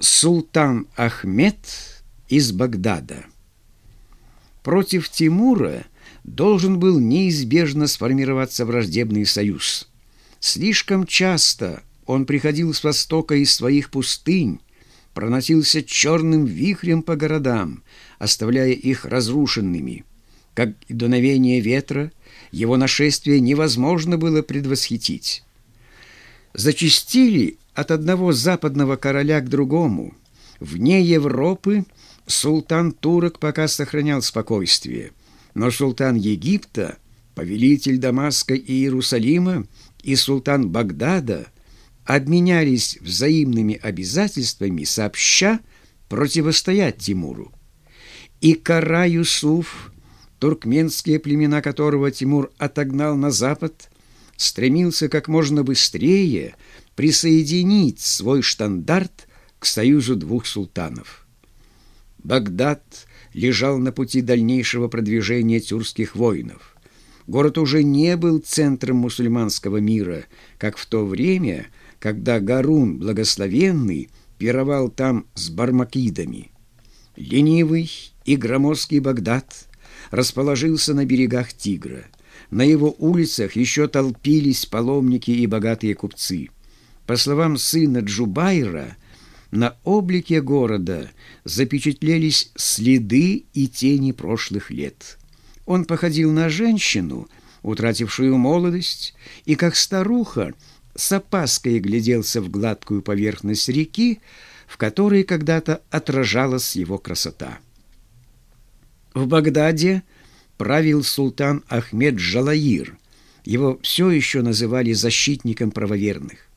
Султан Ахмед из Багдада. Против Тимура должен был неизбежно сформироваться враждебный союз. Слишком часто он приходил с востока из своих пустынь, проносился черным вихрем по городам, оставляя их разрушенными. Как и дуновение ветра, его нашествие невозможно было предвосхитить. Зачистили от одного западного короля к другому. Вне Европы султан турок пока сохранял спокойствие, но султан Египта, повелитель Дамаска и Иерусалима и султан Багдада обменялись взаимными обязательствами сообща противостоять Тимуру. И Кара Юсуф, туркменские племена которого Тимур отогнал на запад, стремился как можно быстрее – присоединить свой штандарт к союзу двух султанов. Багдад лежал на пути дальнейшего продвижения тюркских воинов. Город уже не был центром мусульманского мира, как в то время, когда Гарун Благословенный пировал там с бармакидами. Ленивый и громоздкий Багдад расположился на берегах Тигра. На его улицах еще толпились паломники и богатые купцы – по словам сына Джубайра, на облике города запечатлелись следы и тени прошлых лет. Он походил на женщину, утратившую молодость, и как старуха с опаской гляделся в гладкую поверхность реки, в которой когда-то отражалась его красота. В Багдаде правил султан Ахмед Джалаир. Его все еще называли защитником правоверных.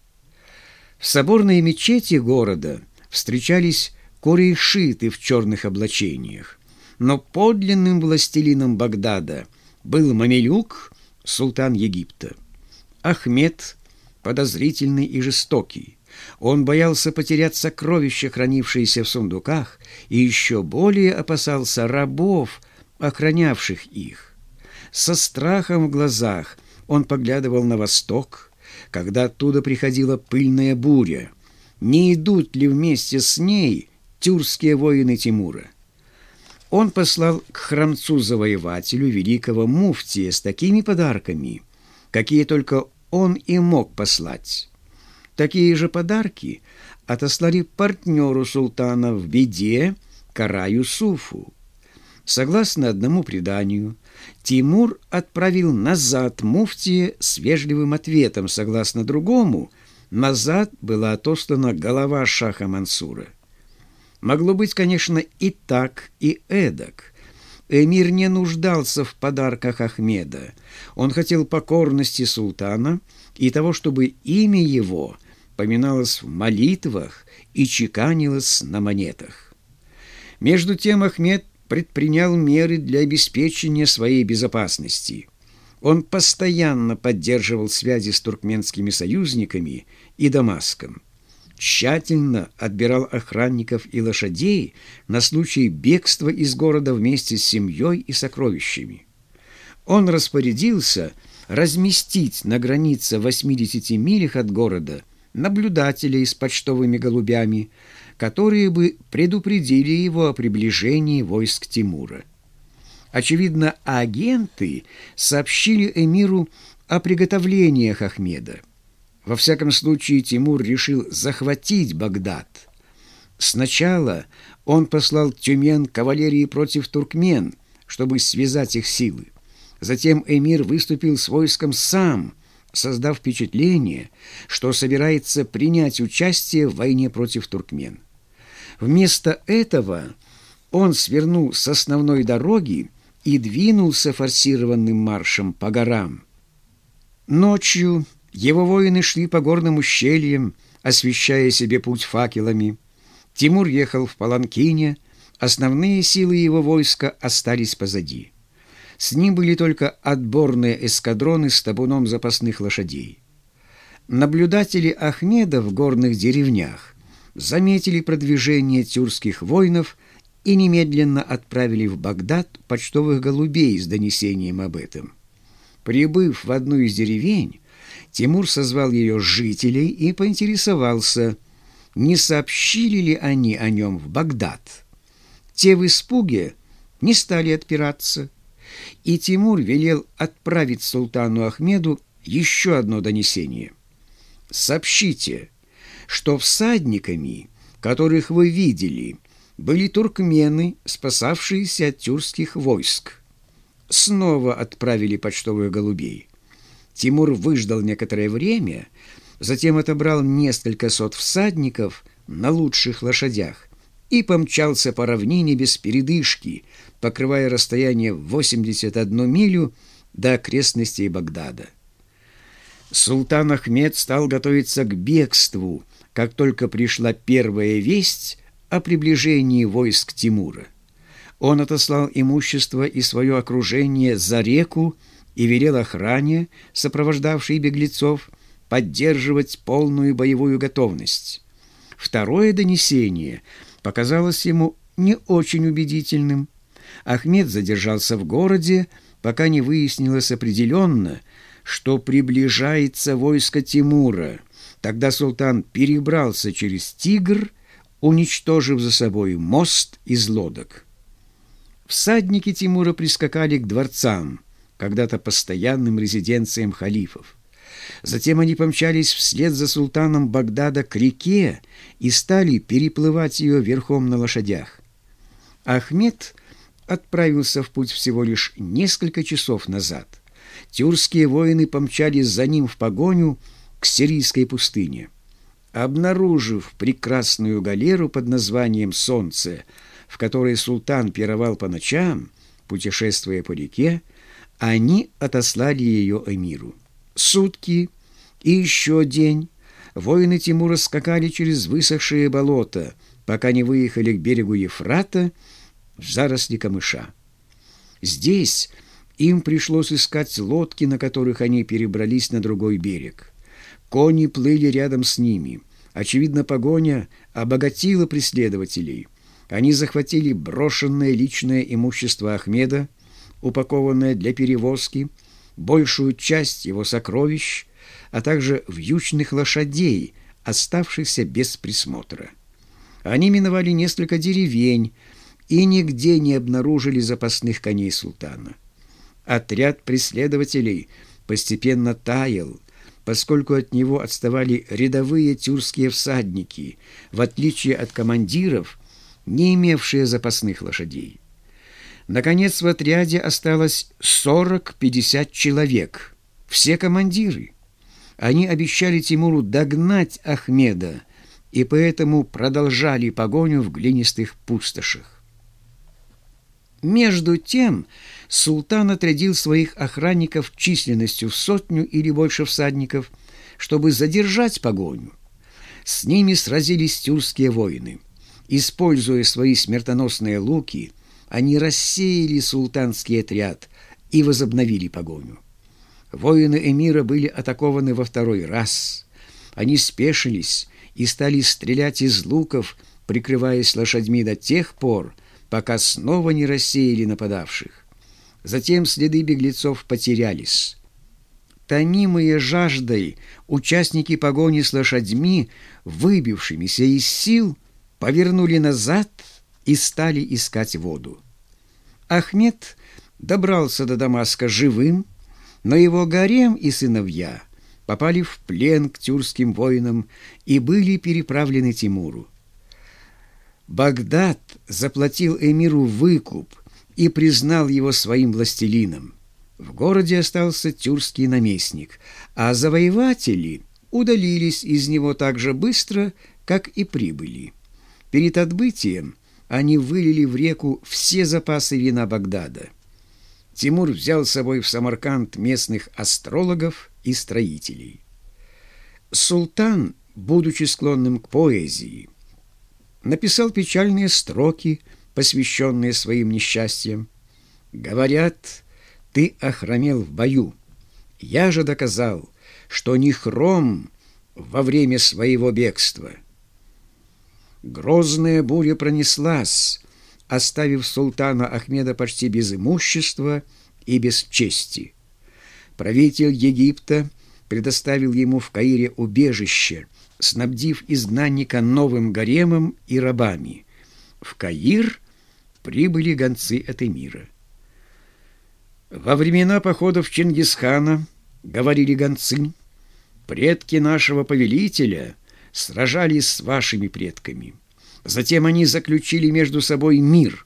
В соборной мечети города встречались корейшиты в черных облачениях, но подлинным властелином Багдада был Мамилюк, султан Египта. Ахмед, подозрительный и жестокий, он боялся потерять сокровища, хранившиеся в сундуках, и еще более опасался рабов, охранявших их. Со страхом в глазах он поглядывал на восток – когда оттуда приходила пыльная буря. Не идут ли вместе с ней тюркские воины Тимура? Он послал к храмцу-завоевателю великого муфтия с такими подарками, какие только он и мог послать. Такие же подарки отослали партнеру султана в беде Караю Суфу. Согласно одному преданию, Тимур отправил назад муфтия с вежливым ответом, согласно другому, назад была отослана голова шаха Мансура. Могло быть, конечно, и так, и эдак. Эмир не нуждался в подарках Ахмеда. Он хотел покорности султана и того, чтобы имя его поминалось в молитвах и чеканилось на монетах. Между тем Ахмед предпринял меры для обеспечения своей безопасности. Он постоянно поддерживал связи с туркменскими союзниками и Дамаском. Тщательно отбирал охранников и лошадей на случай бегства из города вместе с семьей и сокровищами. Он распорядился разместить на границе 80 милях от города наблюдателей с почтовыми голубями, которые бы предупредили его о приближении войск Тимура. Очевидно, агенты сообщили эмиру о приготовлениях Ахмеда. Во всяком случае, Тимур решил захватить Багдад. Сначала он послал Тюмен кавалерии против туркмен, чтобы связать их силы. Затем эмир выступил с войском сам, создав впечатление, что собирается принять участие в войне против туркмен. Вместо этого он свернул с основной дороги и двинулся форсированным маршем по горам. Ночью его воины шли по горным ущельям, освещая себе путь факелами. Тимур ехал в Паланкине, основные силы его войска остались позади. С ним были только отборные эскадроны с табуном запасных лошадей. Наблюдатели Ахмеда в горных деревнях заметили продвижение тюркских воинов и немедленно отправили в Багдад почтовых голубей с донесением об этом. Прибыв в одну из деревень, Тимур созвал ее жителей и поинтересовался, не сообщили ли они о нем в Багдад. Те в испуге не стали отпираться, и Тимур велел отправить султану Ахмеду еще одно донесение. «Сообщите, что всадниками, которых вы видели, были туркмены, спасавшиеся от тюркских войск. Снова отправили почтовых голубей. Тимур выждал некоторое время, затем отобрал несколько сот всадников на лучших лошадях и помчался по равнине без передышки, покрывая расстояние в 81 милю до окрестностей Багдада. Султан Ахмед стал готовиться к бегству, как только пришла первая весть о приближении войск Тимура. Он отослал имущество и свое окружение за реку и велел охране, сопровождавшей беглецов, поддерживать полную боевую готовность. Второе донесение показалось ему не очень убедительным. Ахмед задержался в городе, пока не выяснилось определенно, что приближается войско Тимура. Тогда султан перебрался через Тигр, уничтожив за собой мост из лодок. Всадники Тимура прискакали к дворцам, когда-то постоянным резиденциям халифов. Затем они помчались вслед за султаном Багдада к реке и стали переплывать ее верхом на лошадях. Ахмед отправился в путь всего лишь несколько часов назад. Тюркские воины помчались за ним в погоню к сирийской пустыне. Обнаружив прекрасную галеру под названием «Солнце», в которой султан пировал по ночам, путешествуя по реке, они отослали ее эмиру. Сутки и еще день воины Тимура скакали через высохшие болота, пока не выехали к берегу Ефрата в заросли камыша. Здесь им пришлось искать лодки, на которых они перебрались на другой берег. Кони плыли рядом с ними. Очевидно, погоня обогатила преследователей. Они захватили брошенное личное имущество Ахмеда, упакованное для перевозки, большую часть его сокровищ, а также вьючных лошадей, оставшихся без присмотра. Они миновали несколько деревень и нигде не обнаружили запасных коней султана. Отряд преследователей постепенно таял, поскольку от него отставали рядовые тюркские всадники, в отличие от командиров, не имевшие запасных лошадей. Наконец в отряде осталось 40-50 человек, все командиры. Они обещали Тимуру догнать Ахмеда и поэтому продолжали погоню в глинистых пустошах. Между тем султан отрядил своих охранников численностью в сотню или больше всадников, чтобы задержать погоню. С ними сразились тюркские воины. Используя свои смертоносные луки – они рассеяли султанский отряд и возобновили погоню. Воины эмира были атакованы во второй раз. Они спешились и стали стрелять из луков, прикрываясь лошадьми до тех пор, пока снова не рассеяли нападавших. Затем следы беглецов потерялись. Томимые жаждой участники погони с лошадьми, выбившимися из сил, повернули назад и стали искать воду. Ахмед добрался до Дамаска живым, но его гарем и сыновья попали в плен к тюркским воинам и были переправлены Тимуру. Багдад заплатил эмиру выкуп и признал его своим властелином. В городе остался тюркский наместник, а завоеватели удалились из него так же быстро, как и прибыли. Перед отбытием они вылили в реку все запасы вина Багдада. Тимур взял с собой в Самарканд местных астрологов и строителей. Султан, будучи склонным к поэзии, написал печальные строки, посвященные своим несчастьям. «Говорят, ты охромел в бою. Я же доказал, что не хром во время своего бегства». Грозная буря пронеслась, оставив султана Ахмеда почти без имущества и без чести. Правитель Египта предоставил ему в Каире убежище, снабдив изгнанника новым гаремом и рабами. В Каир прибыли гонцы этой мира. Во времена походов Чингисхана, говорили гонцы, предки нашего повелителя сражались с вашими предками. Затем они заключили между собой мир.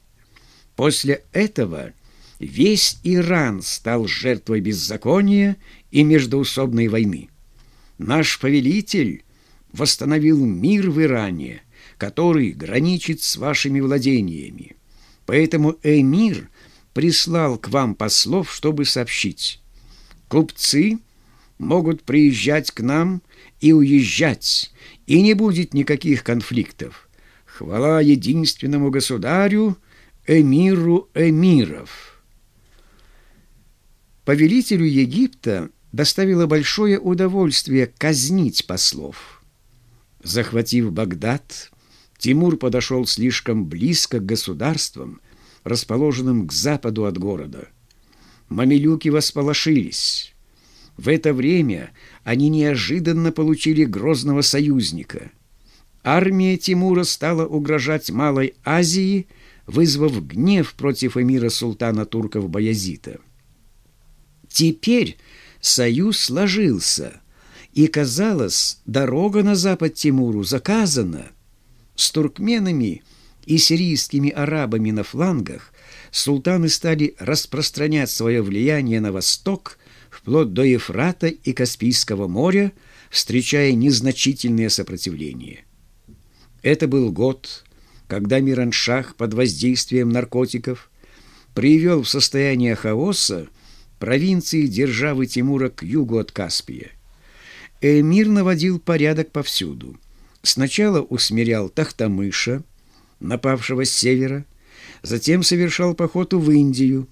После этого весь Иран стал жертвой беззакония и междоусобной войны. Наш повелитель восстановил мир в Иране, который граничит с вашими владениями. Поэтому эмир прислал к вам послов, чтобы сообщить. Купцы могут приезжать к нам и уезжать, и не будет никаких конфликтов. Хвала единственному государю, эмиру эмиров. Повелителю Египта доставило большое удовольствие казнить послов. Захватив Багдад, Тимур подошел слишком близко к государствам, расположенным к западу от города. Мамилюки восполошились. В это время они неожиданно получили грозного союзника. Армия Тимура стала угрожать Малой Азии, вызвав гнев против эмира султана турков Баязита. Теперь союз сложился, и, казалось, дорога на запад Тимуру заказана. С туркменами и сирийскими арабами на флангах султаны стали распространять свое влияние на восток, вплоть до Ефрата и Каспийского моря, встречая незначительное сопротивление. Это был год, когда Мираншах под воздействием наркотиков привел в состояние хаоса провинции державы Тимура к югу от Каспия. Эмир наводил порядок повсюду. Сначала усмирял Тахтамыша, напавшего с севера, затем совершал поход в Индию.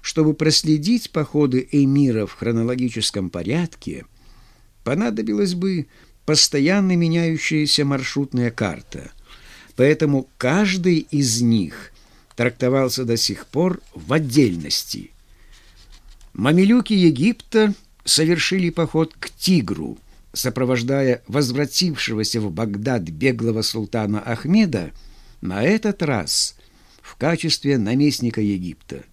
Чтобы проследить походы эмира в хронологическом порядке, понадобилась бы постоянно меняющаяся маршрутная карта, поэтому каждый из них трактовался до сих пор в отдельности – Мамилюки Египта совершили поход к Тигру, сопровождая возвратившегося в Багдад беглого султана Ахмеда, на этот раз в качестве наместника Египта.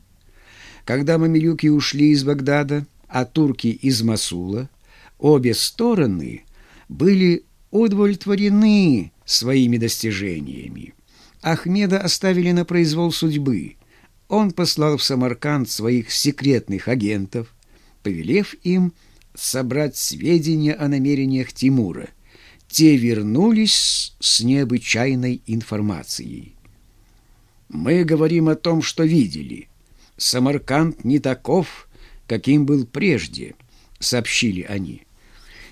Когда мамилюки ушли из Багдада, а турки из Масула, обе стороны были удовлетворены своими достижениями. Ахмеда оставили на произвол судьбы – он послал в Самарканд своих секретных агентов, повелев им собрать сведения о намерениях Тимура. Те вернулись с необычайной информацией. «Мы говорим о том, что видели. Самарканд не таков, каким был прежде», — сообщили они.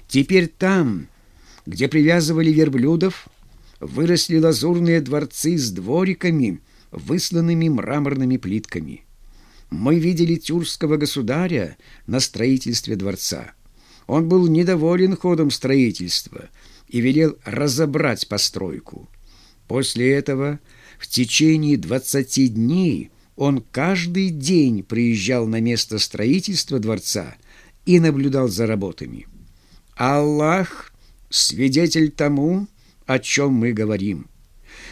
«Теперь там, где привязывали верблюдов, выросли лазурные дворцы с двориками, высланными мраморными плитками. Мы видели тюркского государя на строительстве дворца. Он был недоволен ходом строительства и велел разобрать постройку. После этого в течение двадцати дней он каждый день приезжал на место строительства дворца и наблюдал за работами. Аллах — свидетель тому, о чем мы говорим.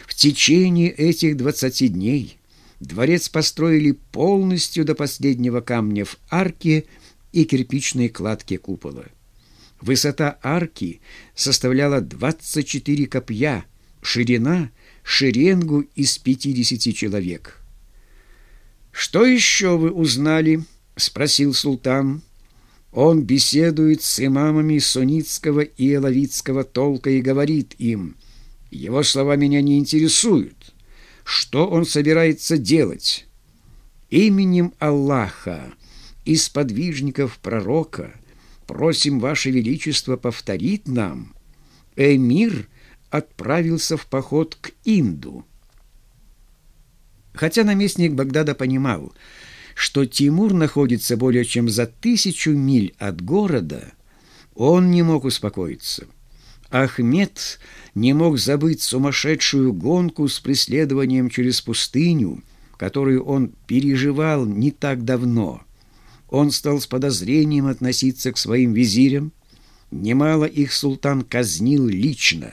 В течение этих двадцати дней дворец построили полностью до последнего камня в арке и кирпичной кладке купола. Высота арки составляла 24 копья, ширина — шеренгу из 50 человек. «Что еще вы узнали?» — спросил султан. Он беседует с имамами суннитского и элавитского толка и говорит им — его слова меня не интересуют. Что он собирается делать? Именем Аллаха и сподвижников пророка просим Ваше Величество повторить нам. Эмир отправился в поход к Инду. Хотя наместник Багдада понимал, что Тимур находится более чем за тысячу миль от города, он не мог успокоиться – Ахмед не мог забыть сумасшедшую гонку с преследованием через пустыню, которую он переживал не так давно. Он стал с подозрением относиться к своим визирям, Немало их султан казнил лично.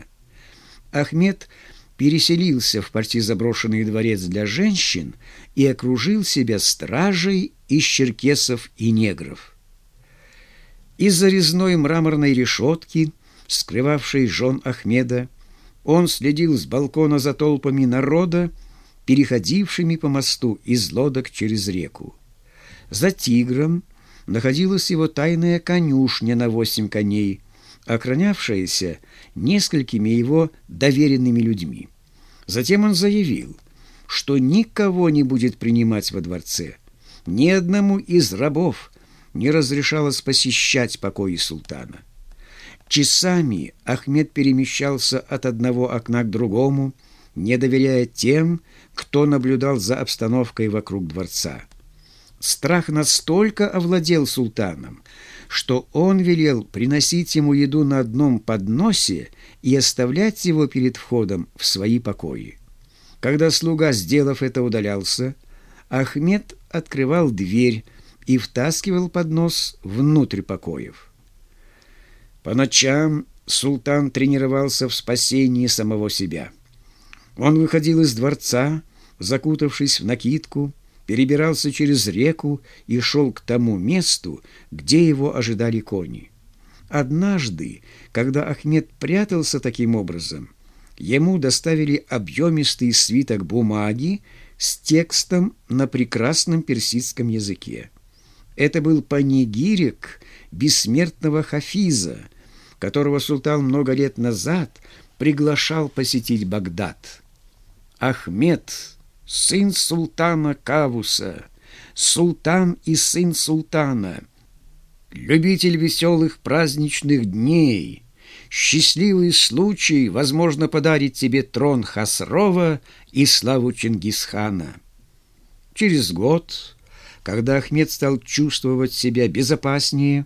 Ахмед переселился в почти заброшенный дворец для женщин и окружил себя стражей из черкесов и негров. Из-за резной мраморной решетки, скрывавшей жен Ахмеда, он следил с балкона за толпами народа, переходившими по мосту из лодок через реку. За тигром находилась его тайная конюшня на восемь коней, охранявшаяся несколькими его доверенными людьми. Затем он заявил, что никого не будет принимать во дворце, ни одному из рабов не разрешалось посещать покои султана. Часами Ахмед перемещался от одного окна к другому, не доверяя тем, кто наблюдал за обстановкой вокруг дворца. Страх настолько овладел султаном, что он велел приносить ему еду на одном подносе и оставлять его перед входом в свои покои. Когда слуга, сделав это, удалялся, Ахмед открывал дверь и втаскивал поднос внутрь покоев. По ночам султан тренировался в спасении самого себя. Он выходил из дворца, закутавшись в накидку, перебирался через реку и шел к тому месту, где его ожидали кони. Однажды, когда Ахмед прятался таким образом, ему доставили объемистый свиток бумаги с текстом на прекрасном персидском языке. Это был панигирик бессмертного Хафиза, которого султан много лет назад приглашал посетить Багдад. Ахмед, сын султана Кавуса, султан и сын султана, любитель веселых праздничных дней, счастливый случай, возможно, подарит тебе трон Хасрова и славу Чингисхана. Через год, когда Ахмед стал чувствовать себя безопаснее,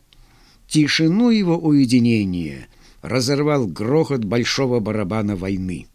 Тишину его уединения разорвал грохот большого барабана войны.